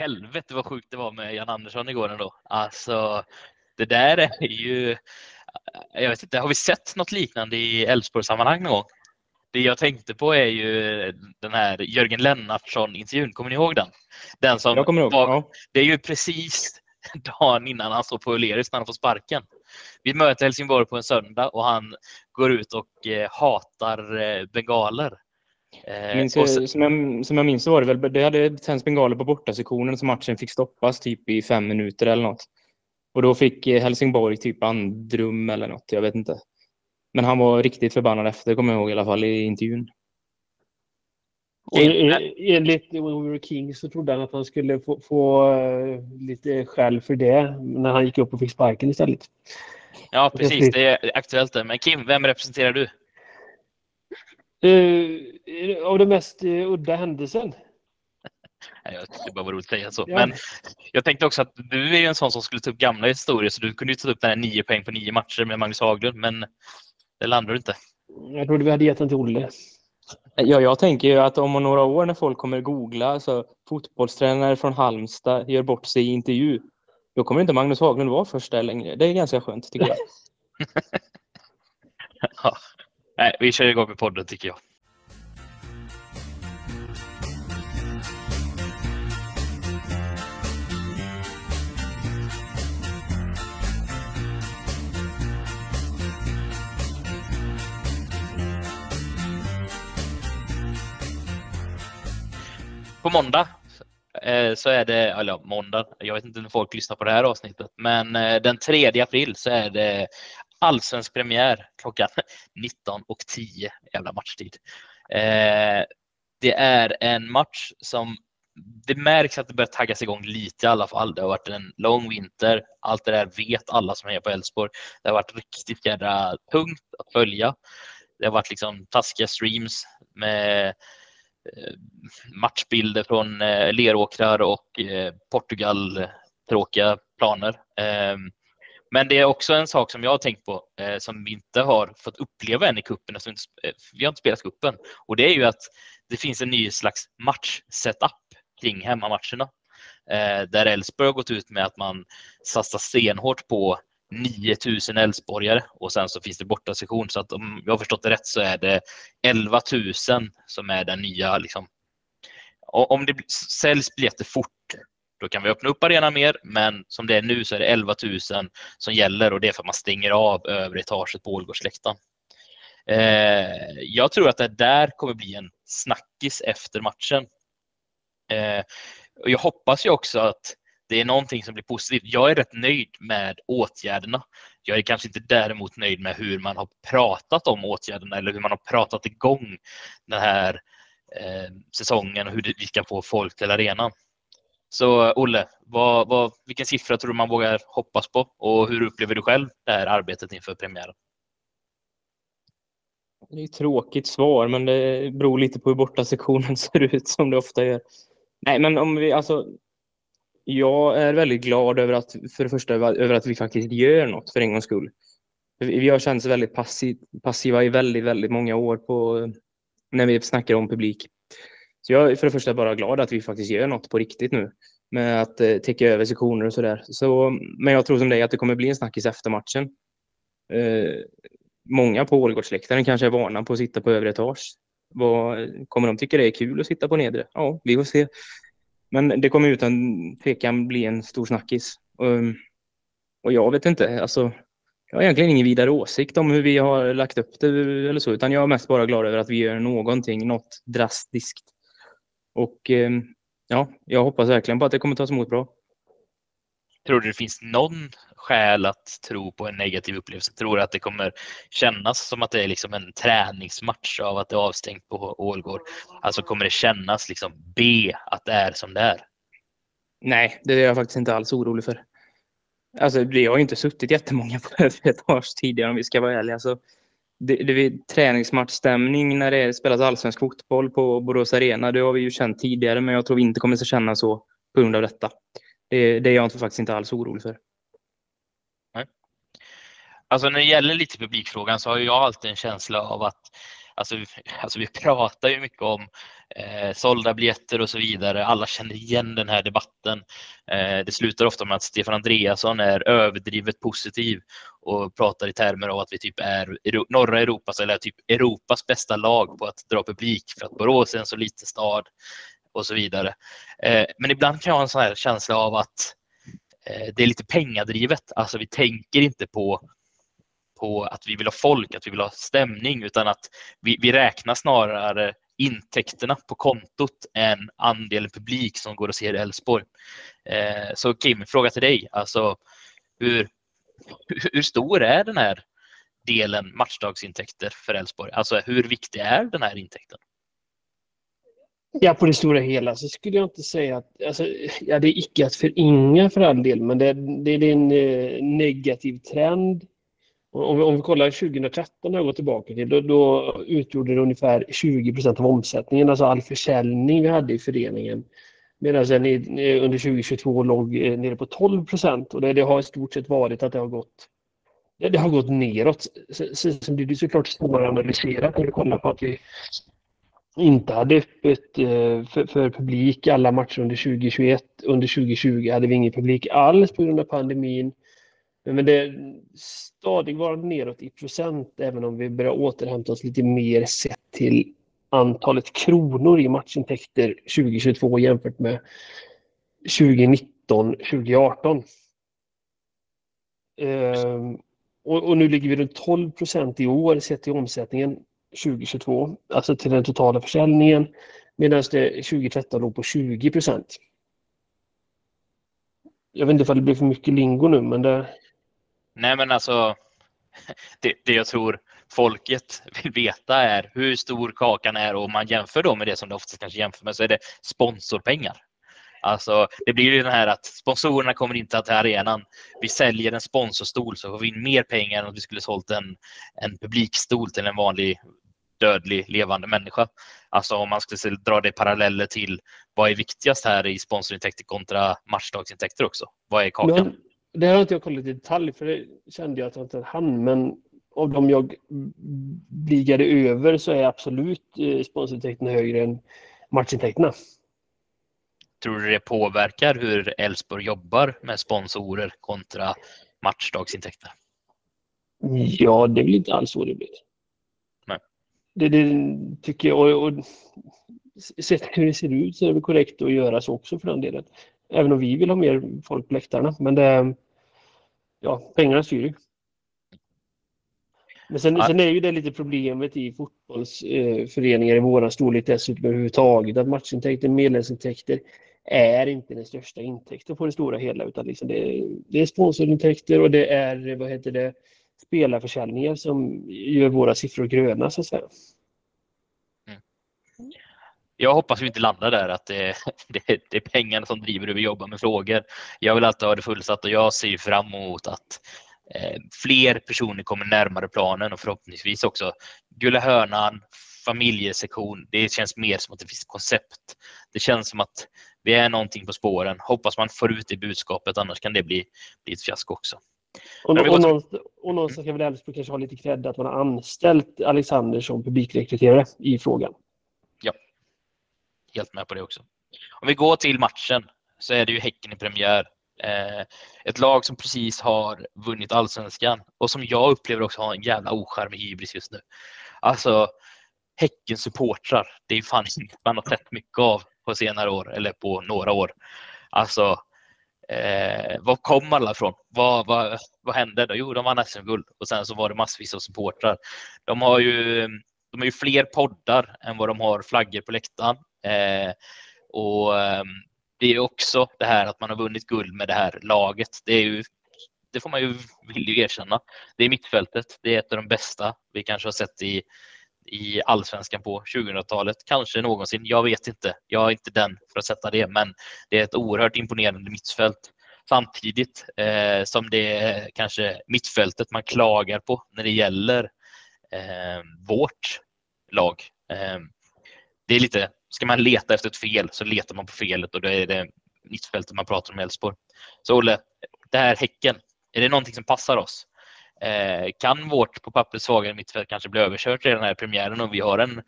helvete vad sjukt det var med Jan Andersson igår ändå. Alltså, det där är ju... Jag vet inte, har vi sett något liknande i Elfsborg-sammanhang någon gång? Det jag tänkte på är ju den här Jörgen Lennartsson-intervjun. Kommer ni ihåg den? Den som jag kommer ihåg, var, ja. Det är ju precis dagen innan han står på O'Learys när han får sparken. Vi möter Helsingborg på en söndag och han går ut och eh, hatar eh, Eh, minns, så, som, jag, som jag minns var det väl, det hade tänts bengaler på bortasektionen så matchen fick stoppas typ i fem minuter eller något. Och då fick eh, Helsingborg typ andrum eller något, jag vet inte. Men han var riktigt förbannad efter, kommer jag ihåg i alla fall i intervjun. Enligt When We Were King så trodde han att han skulle få, få uh, lite skäll för det när han gick upp och fick sparken istället. Ja, precis. Det är aktuellt. Men Kim, vem representerar du? Uh, av den mest uh, udda händelsen? Jag tyckte det bara var roligt att säga så. Ja. Men jag tänkte också att du är en sån som skulle ta upp gamla historier så du kunde ju ta upp den här nio poäng på nio matcher med Magnus Haglund, men det landade du inte. Jag trodde vi hade gett den till Olle. Ja, jag tänker ju att om några år när folk kommer googla så fotbollstränare från Halmstad gör bort sig i intervju. Då kommer inte Magnus Haglund vara först där längre. Det är ganska skönt tycker jag. ja. Nej, vi kör igång med podden tycker jag. På måndag eh, så är det, eller måndag, jag vet inte när folk lyssnar på det här avsnittet, men eh, den 3 april så är det allsvensk premiär klockan 19.10, jävla matchtid. Eh, det är en match som det märks att det börjar taggas igång lite i alla fall. Det har varit en lång vinter. Allt det där vet alla som är på Elfsborg. Det har varit riktigt jädra tungt att följa. Det har varit liksom taskiga streams med eh, matchbilder från eh, leråkrar och eh, Portugal tråkiga planer. Ehm, men det är också en sak som jag har tänkt på eh, som vi inte har fått uppleva än i cupen. Eh, vi har inte spelat kuppen och det är ju att det finns en ny slags matchsetup kring hemmamatcherna. Eh, där Elfsborg har gått ut med att man satsar stenhårt på 9000 elfsborgare och sen så finns det bortasektion. Så att om jag har förstått det rätt så är det 11 000 som är den nya. Liksom. Om det säljs biljetter fort då kan vi öppna upp arenan mer, men som det är nu så är det 11 000 som gäller och det är för att man stänger av övre etaget på Ålgårdsläktaren. Eh, jag tror att det där kommer bli en snackis efter matchen. Eh, och jag hoppas ju också att det är någonting som blir positivt. Jag är rätt nöjd med åtgärderna. Jag är kanske inte däremot nöjd med hur man har pratat om åtgärderna eller hur man har pratat igång den här eh, säsongen och hur vi ska få folk till arenan. Så Olle, vad, vad, vilken siffra tror du man vågar hoppas på och hur upplever du själv det här arbetet inför premiären? Det är ett tråkigt svar, men det beror lite på hur borta sektionen ser ut som det ofta gör. Nej, men om vi alltså jag är väldigt glad över att, för det första, över att vi faktiskt gör något för en gångs skull. Vi har känts väldigt passiv, passiva i väldigt, väldigt många år på, när vi snackar om publik. Så jag är för det första bara glad att vi faktiskt gör något på riktigt nu med att eh, täcka över sektioner och sådär. Så, men jag tror som dig att det kommer bli en snackis efter matchen. Eh, många på Ålgårdsläktaren kanske är vana på att sitta på övre etage. Vad, kommer de tycka det är kul att sitta på nedre? Ja, vi får se. Men det kommer utan tvekan bli en stor snackis. Och, och jag vet inte, alltså, jag har egentligen ingen vidare åsikt om hur vi har lagt upp det eller så, utan jag är mest bara glad över att vi gör någonting, något drastiskt. Och ehm, ja, jag hoppas verkligen på att det kommer tas emot bra. Tror du det finns någon skäl att tro på en negativ upplevelse? Tror du att det kommer kännas som att det är liksom en träningsmatch av att det är avstängt på Ålgård? Alltså kommer det kännas liksom B att det är som det är? Nej, det är jag faktiskt inte alls orolig för. Alltså, det har ju inte suttit jättemånga på ett års tidigare om vi ska vara ärliga. Alltså, det, det är träningsmatchstämning när det spelas allsvensk fotboll på Borås Arena. Det har vi ju känt tidigare, men jag tror vi inte kommer att känna så på grund av detta. Det, det är jag faktiskt inte alls orolig för. Nej. Alltså när det gäller lite publikfrågan så har jag alltid en känsla av att alltså, alltså vi pratar ju mycket om eh, sålda biljetter och så vidare. Alla känner igen den här debatten. Eh, det slutar ofta med att Stefan Andreasson är överdrivet positiv och pratar i termer av att vi typ är norra Europas eller typ Europas bästa lag på att dra publik för att Borås är en så liten stad och så vidare. Eh, men ibland kan jag ha en sån här känsla av att eh, det är lite pengadrivet. Alltså vi tänker inte på på att vi vill ha folk, att vi vill ha stämning, utan att vi, vi räknar snarare intäkterna på kontot än andelen publik som går och ser Elfsborg. Eh, så Kim, fråga till dig. Alltså, hur, hur stor är den här delen matchdagsintäkter för Elfsborg? Alltså hur viktig är den här intäkten? Ja, på det stora hela så skulle jag inte säga att... Alltså, ja, det är icke att förringa för all del, men det, det, det är en eh, negativ trend om vi, om vi kollar 2013 och går tillbaka till, då, då utgjorde det ungefär 20 procent av omsättningen, alltså all försäljning vi hade i föreningen. Medan den under 2022 låg eh, nere på 12 procent och det, det, har i stort sett varit att det har gått det, det har gått neråt. Sen blir det såklart svårare att analysera när du kollar på att vi inte hade öppet eh, för, för, publik alla matcher under 2021. Under 2020 hade vi ingen publik alls på grund av pandemin. Men det är stadigvarande neråt i procent även om vi börjar återhämta oss lite mer sett till antalet kronor i matchintäkter 2022 jämfört med 2019, 2018. Ehm, och, och, nu ligger vi runt 12 procent i år sett till omsättningen 2022, alltså till den totala försäljningen, medan det 2013 låg på 20 procent. Jag vet inte om det blir för mycket lingo nu, men det, Nej, men alltså det, det jag tror folket vill veta är hur stor kakan är och om man jämför då med det som det oftast kanske jämför med så är det sponsorpengar. Alltså, det blir ju den här att sponsorerna kommer inte till arenan. Vi säljer en sponsorstol så får vi in mer pengar än om vi skulle sålt en, en publikstol till en vanlig dödlig levande människa. Alltså om man skulle dra det paralleller till vad är viktigast här i sponsorintäkter kontra matchdagsintäkter också? Vad är kakan? Det har inte jag kollat i detalj för det kände jag att jag inte hann. Men av de jag bligade över så är absolut eh, sponsorintäkterna högre än matchintäkterna. Tror du det påverkar hur Elfsborg jobbar med sponsorer kontra matchdagsintäkter? Ja, det är väl inte alls orimligt. Nej. Det, det tycker jag. Och, och sett hur det ser ut så är det korrekt att göra så också för den delen. Även om vi vill ha mer folk på läktarna. Men det, ja, pengarna styr ju. Men sen, ja. sen, är ju det lite problemet i fotbollsföreningar i våran storlek dessutom överhuvudtaget att matchintäkter, medlemsintäkter är inte den största intäkten på det stora hela utan liksom det, det är sponsorintäkter och det är vad heter det, spelarförsäljningar som gör våra siffror gröna så att säga jag hoppas vi inte landar där att det, det, det är pengarna som driver hur vi jobbar med frågor. Jag vill alltid ha det fullsatt och jag ser fram emot att eh, fler personer kommer närmare planen och förhoppningsvis också Gula Hörnan, familjesektion. Det känns mer som att det finns koncept. Det känns som att vi är någonting på spåren. Hoppas man får ut det budskapet, annars kan det bli, bli ett fiasko också. Och, och, någonstans, och någonstans ska väl Elfsborg kanske ha lite cred att man har anställt Alexander som publikrekryterare i frågan helt med på det också. Om vi går till matchen så är det ju Häcken i premiär. Eh, ett lag som precis har vunnit allsvenskan och som jag upplever också har en jävla ocharmig hybris just nu. Alltså Häckens supportrar, det är fan inget man har sett mycket av på senare år eller på några år. Alltså, eh, var kom alla ifrån? Vad, vad, vad hände? Då? Jo, de vann SM-guld och sen så var det massvis av supportrar. De har ju de har ju fler poddar än vad de har flaggor på läktaren. Eh, och ehm, det är också det här att man har vunnit guld med det här laget. Det är ju det får man ju vill ju erkänna. Det är mittfältet. Det är ett av de bästa vi kanske har sett i, i allsvenskan på 2000-talet. Kanske någonsin. Jag vet inte. Jag är inte den för att sätta det, men det är ett oerhört imponerande mittfält. Samtidigt eh, som det är kanske mittfältet man klagar på när det gäller eh, vårt lag. Eh, det är lite ska man leta efter ett fel så letar man på felet och då är det mittfältet man pratar om i Elfsborg. Så Olle, det här Häcken, är det någonting som passar oss? Eh, kan vårt på pappret svagare mittfält kanske bli överkört redan här i premiären och vi har en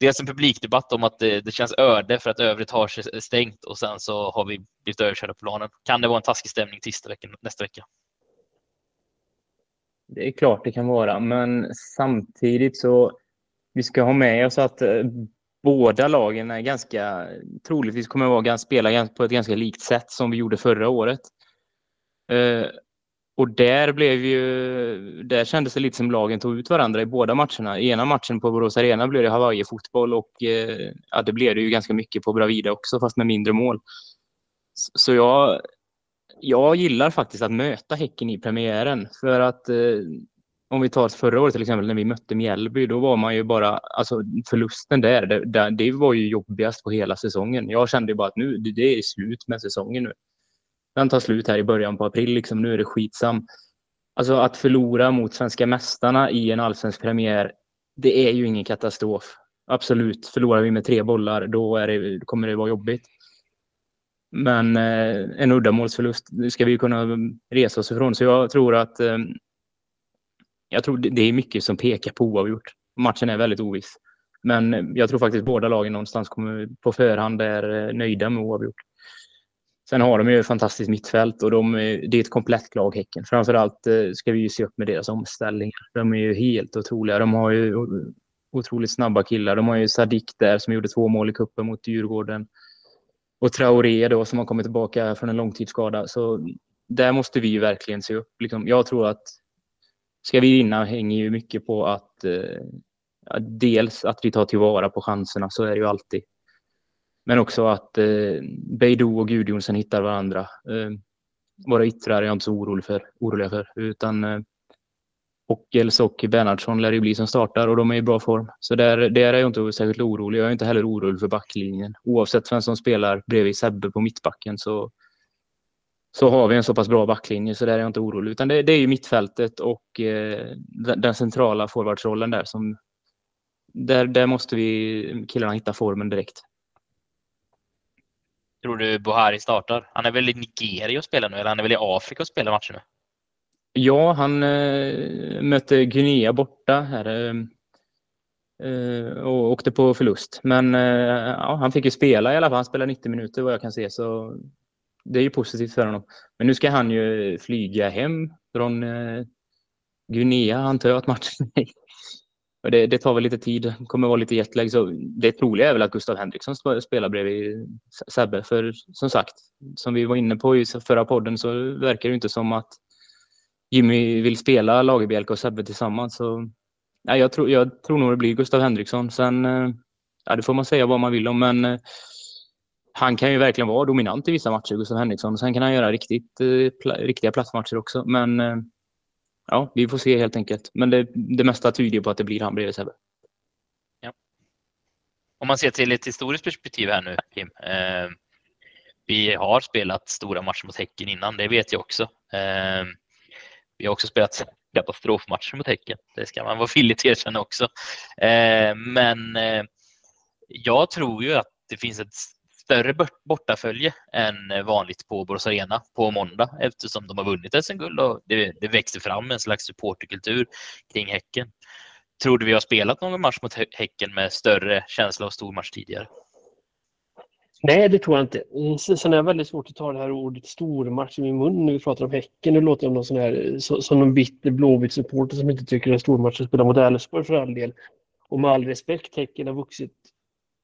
dels en publikdebatt om att det, det känns öde för att övrigt har sig stängt och sen så har vi blivit överkörda på planen. Kan det vara en taskig stämning tisdag vecka, nästa vecka? Det är klart det kan vara, men samtidigt så vi ska ha med oss att eh, båda lagen är ganska troligtvis kommer att spela på ett ganska likt sätt som vi gjorde förra året. Eh, och där blev ju, där kändes det lite som lagen tog ut varandra i båda matcherna. I ena matchen på Borås Arena blev det Hawaii-fotboll och eh, ja, det blev det ju ganska mycket på Bravida också, fast med mindre mål. Så jag, jag gillar faktiskt att möta Häcken i premiären för att eh, om vi tar förra året till exempel när vi mötte Mjällby, då var man ju bara, alltså förlusten där, det, det var ju jobbigast på hela säsongen. Jag kände bara att nu, det är slut med säsongen nu. Den tar slut här i början på april, liksom, nu är det skitsam. Alltså att förlora mot svenska mästarna i en allsvensk premiär, det är ju ingen katastrof. Absolut, förlorar vi med tre bollar, då är det, kommer det vara jobbigt. Men eh, en uddamålsförlust ska vi kunna resa oss ifrån. Så jag tror att eh, jag tror det är mycket som pekar på oavgjort. Matchen är väldigt oviss. Men jag tror faktiskt båda lagen någonstans kommer på förhand är eh, nöjda med oavgjort. Sen har de ju ett fantastiskt mittfält och de, eh, det är ett komplett lag Häcken. Framförallt eh, ska vi ju se upp med deras omställningar. De är ju helt otroliga. De har ju otroligt snabba killar. De har ju Sadik där som gjorde två mål i kuppen mot Djurgården. Och Traoré då som har kommit tillbaka från en långtidsskada. Så där måste vi ju verkligen se upp. Liksom, jag tror att ska vi vinna hänger ju mycket på att eh, dels att vi tar tillvara på chanserna, så är det ju alltid. Men också att eh, Beidou och Gudjonsen hittar varandra. Eh, våra yttrar är jag inte så orolig för, oroliga för, utan eh, Ockels och Bernhardsson lär ju bli som startar och de är i bra form. Så där, där är jag inte särskilt orolig. Jag är inte heller orolig för backlinjen. Oavsett vem som spelar bredvid Sebbe på mittbacken så så har vi en så pass bra backlinje så där är jag inte orolig. Utan det, det är ju mittfältet och eh, den, den, centrala forwardsrollen där som där, där måste vi killarna hitta formen direkt. Tror du Buhari startar? Han är väl i Nigeria och spelar nu eller han är väl i Afrika och spelar matcher nu? Ja, han eh, mötte Guinea borta här eh, eh och åkte på förlust. Men eh, ja, han fick ju spela i alla fall. Han spelade 90 minuter vad jag kan se så det är ju positivt för honom. Men nu ska han ju flyga hem från eh, Guinea antar jag att matchen är. Och det, det, tar väl lite tid, kommer vara lite jetlag. Så det troliga är väl att Gustav Henriksson spelar bredvid Sebbe. För som sagt, som vi var inne på i förra podden så verkar det inte som att Jimmy vill spela Lagerbielke och Sebbe tillsammans. Så, ja, jag, tror, jag tror nog det blir Gustav Henriksson. Sen, eh, ja, det får man säga vad man vill om, men eh, han kan ju verkligen vara dominant i vissa matcher, Gustav Henriksson. Sen kan han göra riktigt, eh, pl riktiga platsmatcher också. Men eh, ja, vi får se helt enkelt. Men det, det mesta tyder på att det blir han bredvid Sebbe. Ja. Om man ser till ett historiskt perspektiv här nu, Kim. Eh, vi har spelat stora matcher mot Häcken innan, det vet jag också. Eh, vi har också spelat katastrofmatcher mot Häcken. Det ska man vara villig att erkänna också. Eh, men eh, jag tror ju att det finns ett större bortafölje än eh, vanligt på Borås Arena på måndag eftersom de har vunnit SM-guld och det, det växer fram en slags supporterkultur kring Häcken. Tror du vi har spelat någon match mot Häcken med större känsla av stormatch tidigare? Nej, det tror jag inte. Mm, sen är det väldigt svårt att ta det här ordet stormatch i min mun när vi pratar om Häcken. Nu låter jag som någon sån här, eh, som någon bitter Blåvitt-supporter som inte tycker det är stormatch att spela mot Elfsborg för all del. Och med all respekt, Häcken har vuxit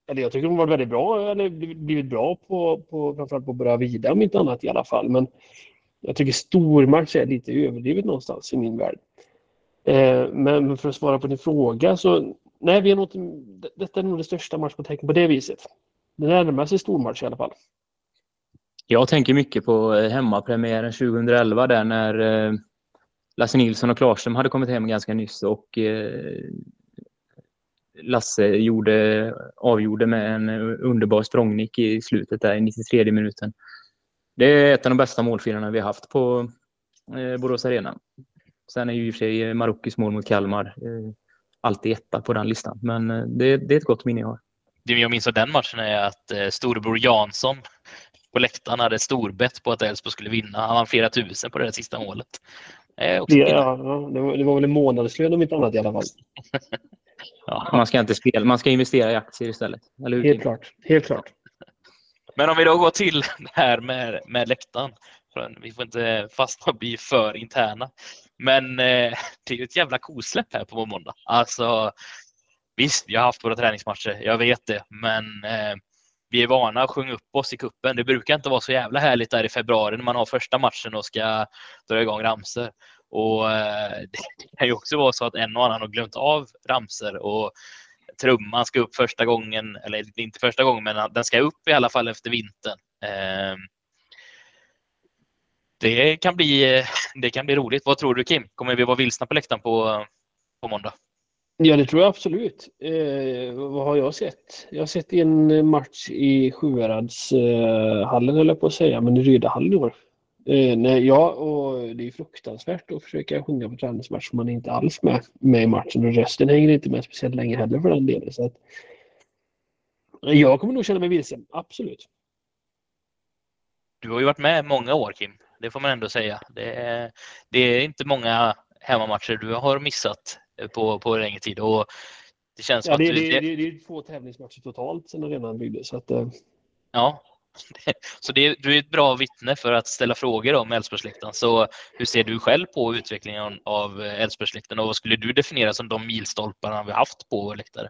eller jag tycker hon har varit väldigt bra, eller blivit bra på, på framförallt på Bravida om inte annat i alla fall. Men jag tycker stormatch är lite överdrivet någonstans i min värld. Eh, men för att svara på din fråga så nej, vi är nog, detta är nog det största matchbeteckningen på det viset. Det närmar sig stormatch i alla fall. Jag tänker mycket på eh, hemmapremiären 2011 där när eh, Lasse Nilsson och Klarström hade kommit hem ganska nyss och eh, Lasse gjorde, avgjorde med en underbar språngnick i slutet där i 93 minuten. Det är ett av de bästa målfilerna vi har haft på eh, Borås Arena. Sen är ju i och för sig Marockis mål mot Kalmar eh, alltid etta på den listan, men eh, det, det, är ett gott minne jag har. Det jag minns av den matchen är att eh, storebror Jansson på läktaren hade storbett på att Elfsborg skulle vinna. Han vann flera tusen på det där sista målet. Det, ja, det, var, det var väl en månadslön om inte annat i alla fall. Ja. Man ska inte spela, man ska investera i aktier istället. Eller hur? Helt klart. Helt klart. Men om vi då går till det här med, med läktaren. Vi får inte fastna och bli för interna. Men eh, det är ju ett jävla kosläpp här på måndag. Alltså, visst, vi har haft våra träningsmatcher, jag vet det, men eh, vi är vana att sjunga upp oss i kuppen. Det brukar inte vara så jävla härligt där i februari när man har första matchen och ska dra igång ramser. Och eh, det kan ju också vara så att en och annan har glömt av ramser och trumman ska upp första gången, eller inte första gången, men den ska upp i alla fall efter vintern. Eh, det kan bli, det kan bli roligt. Vad tror du Kim? Kommer vi vara vilsna på läktaren på, på måndag? Ja, det tror jag absolut. Eh, vad har jag sett? Jag har sett en match i Sjuhäradshallen, eh, hallen, höll jag på att säga, men i Rydahallen i år. Eh, nej, ja, och det är fruktansvärt att försöka sjunga på träningsmatch man är inte alls med, med i matchen och rösten hänger inte med speciellt länge heller för den delen. Så att, jag kommer nog känna mig vilsen, absolut. Du har ju varit med många år Kim. Det får man ändå säga. Det är, det är inte många hemmamatcher du har missat på, på längre tid. Och det känns som Ja, att det, du, det, det, det är två tävlingsmatcher totalt sedan arenan byggdes. Så att, eh, Ja, så det, du är ett bra vittne för att ställa frågor om Älvsborgssläkten. Så hur ser du själv på utvecklingen av Älvsborgssläkten och vad skulle du definiera som de milstolparna vi haft på vår läktare?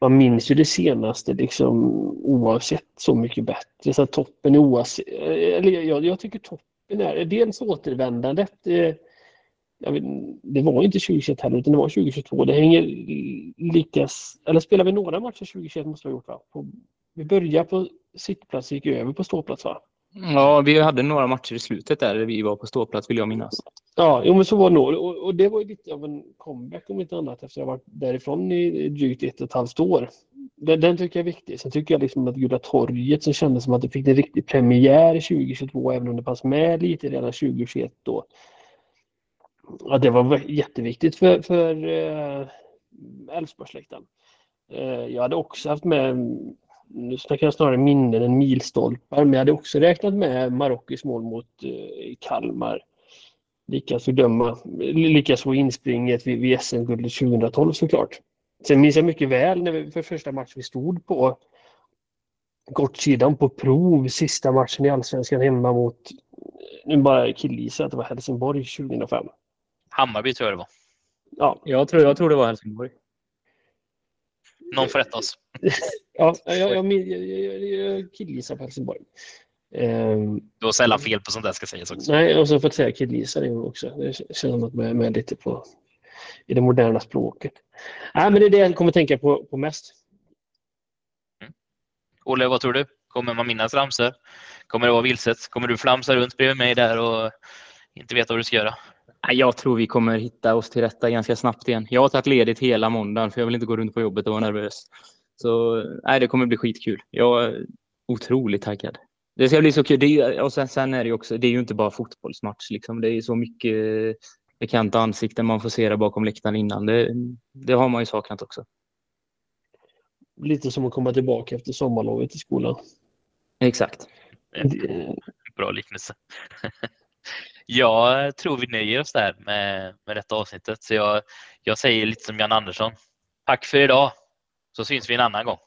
man minns ju det senaste liksom oavsett så mycket bättre. Så toppen är oavsett, eller jag, jag tycker toppen är dels återvändandet. Eh, jag vet, det var inte 2021 heller utan det var 2022. Det hänger lika, eller spelar vi några matcher 2021 måste vi ha gjort va? På, vi började på sittplats gick över på ståplats va? Ja, vi hade några matcher i slutet där vi var på ståplats vill jag minnas. Ja, jo, men så var det nog. Och, och det var ju lite av en comeback om inte annat efter att ha varit därifrån i drygt ett och ett halvt år. Den, den tycker jag är viktig. Sen tycker jag liksom att Gula torget som kändes som att det fick en riktig premiär 2022 även om det fanns med lite redan 2021 då. Ja, det var jätteviktigt för, för eh, Älvsborgsläktaren. Eh, jag hade också haft med, nu snackar jag snarare minnen än milstolpar, men jag hade också räknat med Marockos mål mot eh, Kalmar. Likaså döma, likaså inspringet vid, vid SM-guldet 2012 såklart. Sen minns jag mycket väl när vi för första matchen vi stod på kortsidan på prov, sista matchen i Allsvenskan hemma mot, nu bara killgissar att det var Helsingborg 2005. Hammarby tror jag det var. Ja, Jag tror, jag tror det var Helsingborg. Någon får rätta oss. ja jag, jag, jag, jag, jag, jag killgissar på Helsingborg. Ehm, Du har sällan fel på sånt där ska sägas också. nej, och så fått säga killgissar en gång också. Det känns som att man är med lite på i det moderna språket. Nej, men det är det jag kommer tänka på, på mest. Olle, vad tror du? Kommer man minnas ramsor? Kommer det vara vilset? Kommer du flamsa runt bredvid mig där och inte veta vad du ska göra? Jag tror vi kommer hitta oss till rätta ganska snabbt igen. Jag har tagit ledigt hela måndagen för jag vill inte gå runt på jobbet och vara nervös. Så nej, det kommer bli skitkul. Jag är otroligt taggad. Det ska bli så kul. Det är, och sen, sen är det ju också, det är ju inte bara fotbollsmatch liksom. Det är så mycket bekanta ansikten man får se där bakom läktaren innan. Det, det har man ju saknat också. Lite som att komma tillbaka efter sommarlovet i skolan. Exakt. Det- Bra liknelse. Jag tror vi nöjer oss där med, med detta avsnittet. Så jag, jag säger lite som Jan Andersson. Tack för idag, så syns vi en annan gång.